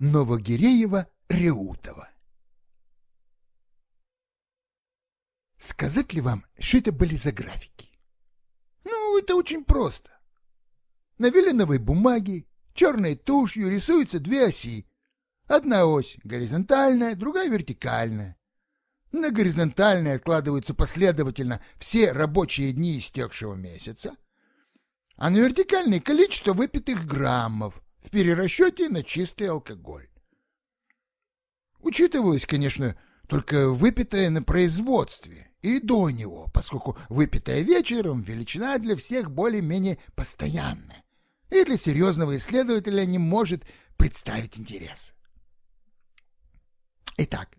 Новогиреева-Реутова. Сказать ли вам, что это были за графики? Ну, это очень просто. На веленовой бумаге черной тушью рисуются две оси. Одна ось горизонтальная, другая вертикальная. На горизонтальной откладываются последовательно все рабочие дни истекшего месяца, а на вертикальной количество выпитых граммов в перерасчете на чистый алкоголь. Учитывалось, конечно, только выпитое на производстве и до него, поскольку выпитое вечером величина для всех более-менее постоянная и для серьезного исследователя не может представить интерес. Итак,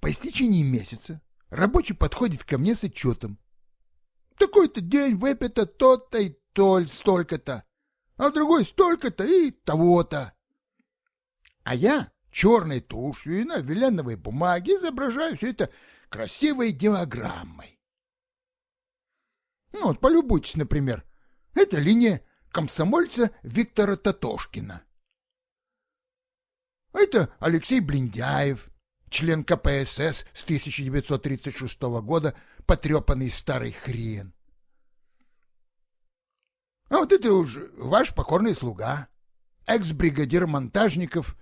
по истечении месяца рабочий подходит ко мне с отчетом. Такой-то день выпито то-то и то столько-то, а другой столько-то и того-то. А я черной тушью и на веленовой бумаге изображаю все это красивой диаграммой. Ну, вот полюбуйтесь, например, это линия комсомольца Виктора Татошкина. Это Алексей Блиндяев, член КПСС с 1936 года, потрепанный старый хрен. А вот это уж ваш покорный слуга, экс-бригадир монтажников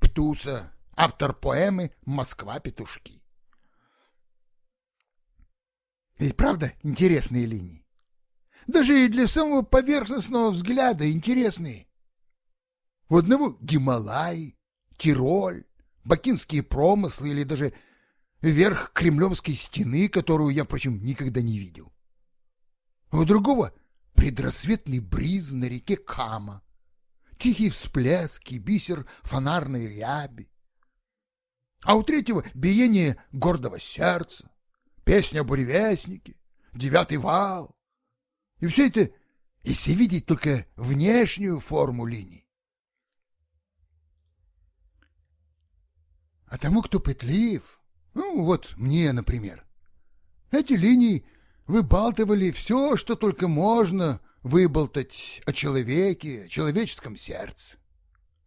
Птуса, автор поэмы «Москва-петушки». Ведь правда интересные линии? Даже и для самого поверхностного взгляда интересные. У одного Гималай, Тироль, бакинские промыслы или даже верх Кремлевской стены, которую я, впрочем, никогда не видел. У другого предрассветный бриз на реке Кама, тихие всплески, бисер фонарной ряби. А у третьего биение гордого сердца, песня о буревестнике, девятый вал. И все это, если видеть только внешнюю форму линий. А тому, кто пытлив, ну вот мне, например, эти линии выбалтывали все, что только можно выболтать о человеке, о человеческом сердце.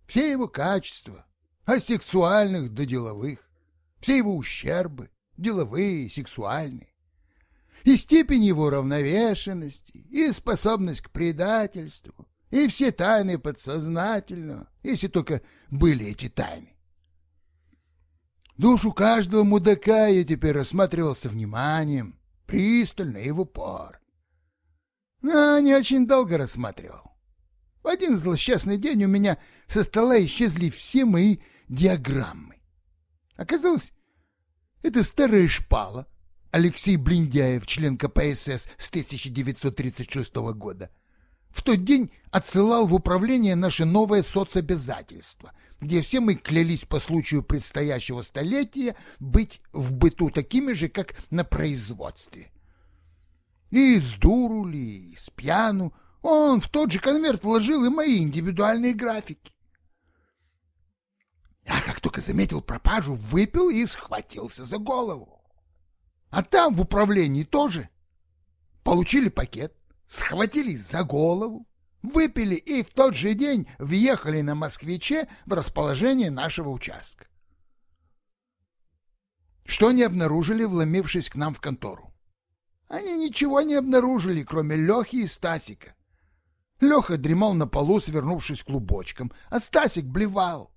Все его качества, от сексуальных до деловых, все его ущербы, деловые, сексуальные, и степень его равновешенности, и способность к предательству, и все тайны подсознательного, если только были эти тайны. Душу каждого мудака я теперь рассматривал со вниманием, пристально и в упор. Но не очень долго рассматривал. В один злосчастный день у меня со стола исчезли все мои диаграммы. Оказалось, это старая шпала. Алексей Блиндяев, член КПСС с 1936 года, в тот день отсылал в управление наше новое соцобязательство — где все мы клялись по случаю предстоящего столетия быть в быту такими же, как на производстве. И с дуру ли, и с пьяну он в тот же конверт вложил и мои индивидуальные графики. А как только заметил пропажу, выпил и схватился за голову. А там в управлении тоже. Получили пакет, схватились за голову, выпили и в тот же день въехали на москвиче в расположение нашего участка. Что не обнаружили, вломившись к нам в контору? Они ничего не обнаружили, кроме Лехи и Стасика. Леха дремал на полу, свернувшись клубочком, а Стасик блевал.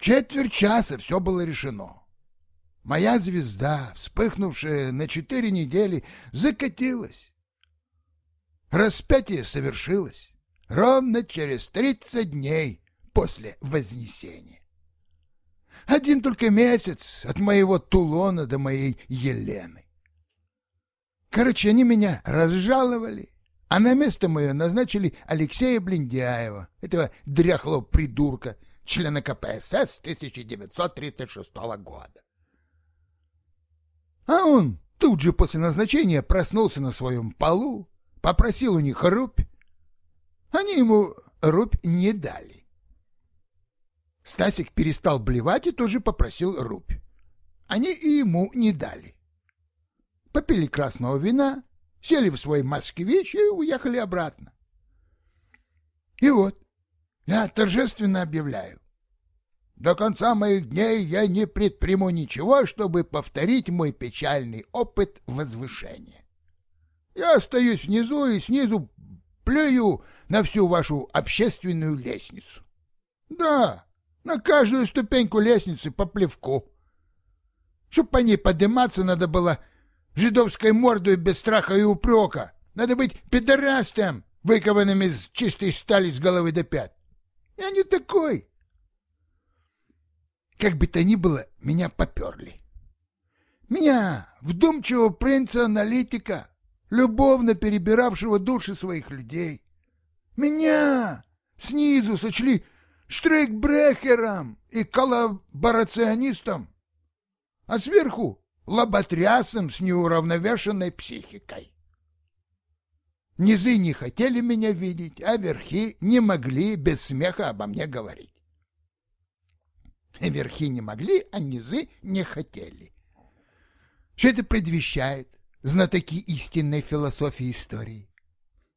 четверть часа все было решено. Моя звезда, вспыхнувшая на четыре недели, закатилась. Распятие совершилось ровно через тридцать дней после Вознесения. Один только месяц от моего Тулона до моей Елены. Короче, они меня разжаловали, а на место мое назначили Алексея Блиндяева, этого дряхлого придурка, члена КПСС 1936 года. А он тут же после назначения проснулся на своем полу, попросил у них рубь. Они ему рубь не дали. Стасик перестал блевать и тоже попросил рубь. Они и ему не дали. Попили красного вина, сели в свой москвич и уехали обратно. И вот, Я торжественно объявляю. До конца моих дней я не предприму ничего, чтобы повторить мой печальный опыт возвышения. Я остаюсь внизу и снизу плюю на всю вашу общественную лестницу. Да, на каждую ступеньку лестницы по плевку. Чтоб по ней подниматься, надо было жидовской мордой без страха и упрека. Надо быть пидорастом, выкованным из чистой стали с головы до пят. Я не такой. Как бы то ни было, меня поперли. Меня, вдумчивого принца-аналитика, любовно перебиравшего души своих людей. Меня снизу сочли штрейкбрехером и коллаборационистом, а сверху лоботрясом с неуравновешенной психикой. Низы не хотели меня видеть, а верхи не могли без смеха обо мне говорить. Верхи не могли, а низы не хотели. Что это предвещает? Знатоки истинной философии истории.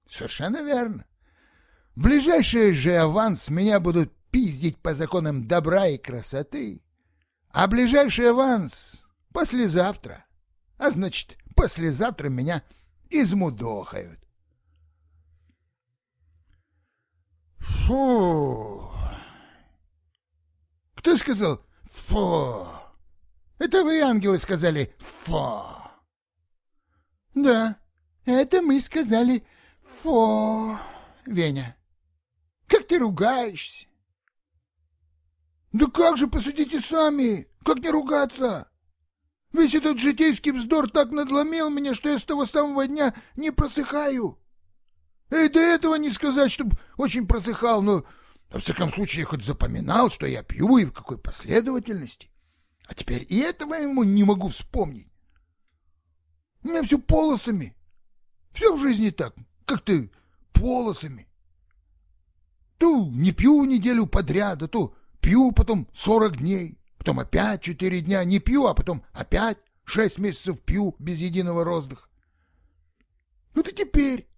Совершенно верно. В ближайший же аванс меня будут пиздить по законам добра и красоты, а ближайший аванс послезавтра. А значит, послезавтра меня измудохают. Фу! Кто сказал «фу»? Это вы, ангелы, сказали «фу». Да, это мы сказали «фу», Веня. Как ты ругаешься? Да как же, посудите сами, как не ругаться? Весь этот житейский вздор так надломил меня, что я с того самого дня не просыхаю. И до этого не сказать, чтобы очень просыхал, но во всяком случае, я хоть запоминал, что я пью и в какой последовательности. А теперь и этого ему не могу вспомнить. У меня все полосами. Все в жизни так, как ты, полосами. То не пью неделю подряд, а то пью потом сорок дней, потом опять четыре дня не пью, а потом опять шесть месяцев пью без единого роздыха. Вот и теперь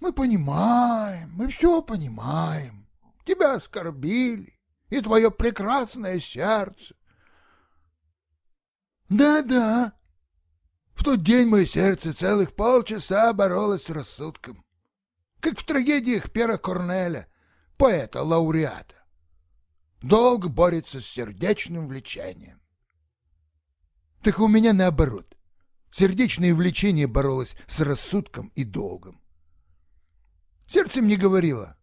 мы понимаем, мы все понимаем. Тебя оскорбили, и твое прекрасное сердце. Да-да, в тот день мое сердце целых полчаса боролось с рассудком, как в трагедиях Пера Корнеля, поэта-лауреата. Долг борется с сердечным влечением. Так у меня наоборот. Сердечное влечение боролось с рассудком и долгом. Сердце мне говорило.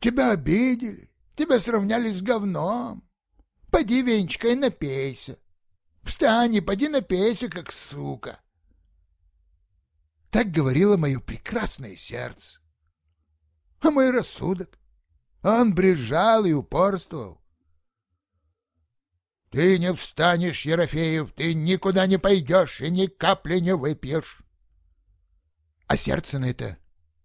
Тебя обидели, тебя сравняли с говном. Поди, Венечка, и напейся. Встань и поди напейся, как сука. Так говорило мое прекрасное сердце. А мой рассудок? Он брежал и упорствовал. Ты не встанешь, Ерофеев, ты никуда не пойдешь и ни капли не выпьешь. А сердце на это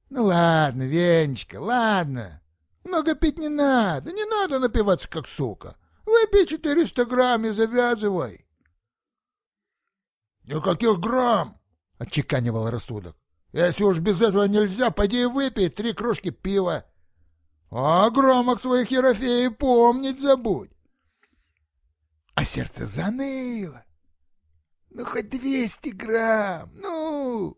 ну ладно, Венечка, ладно. Много пить не надо, не надо напиваться как сука. Выпей четыреста грамм и завязывай. Никаких грамм, отчеканивал рассудок. Если уж без этого нельзя, поди и выпей три кружки пива. А о громах своих Ерофеев помнить забудь. А сердце заныло. Ну, хоть двести грамм, ну...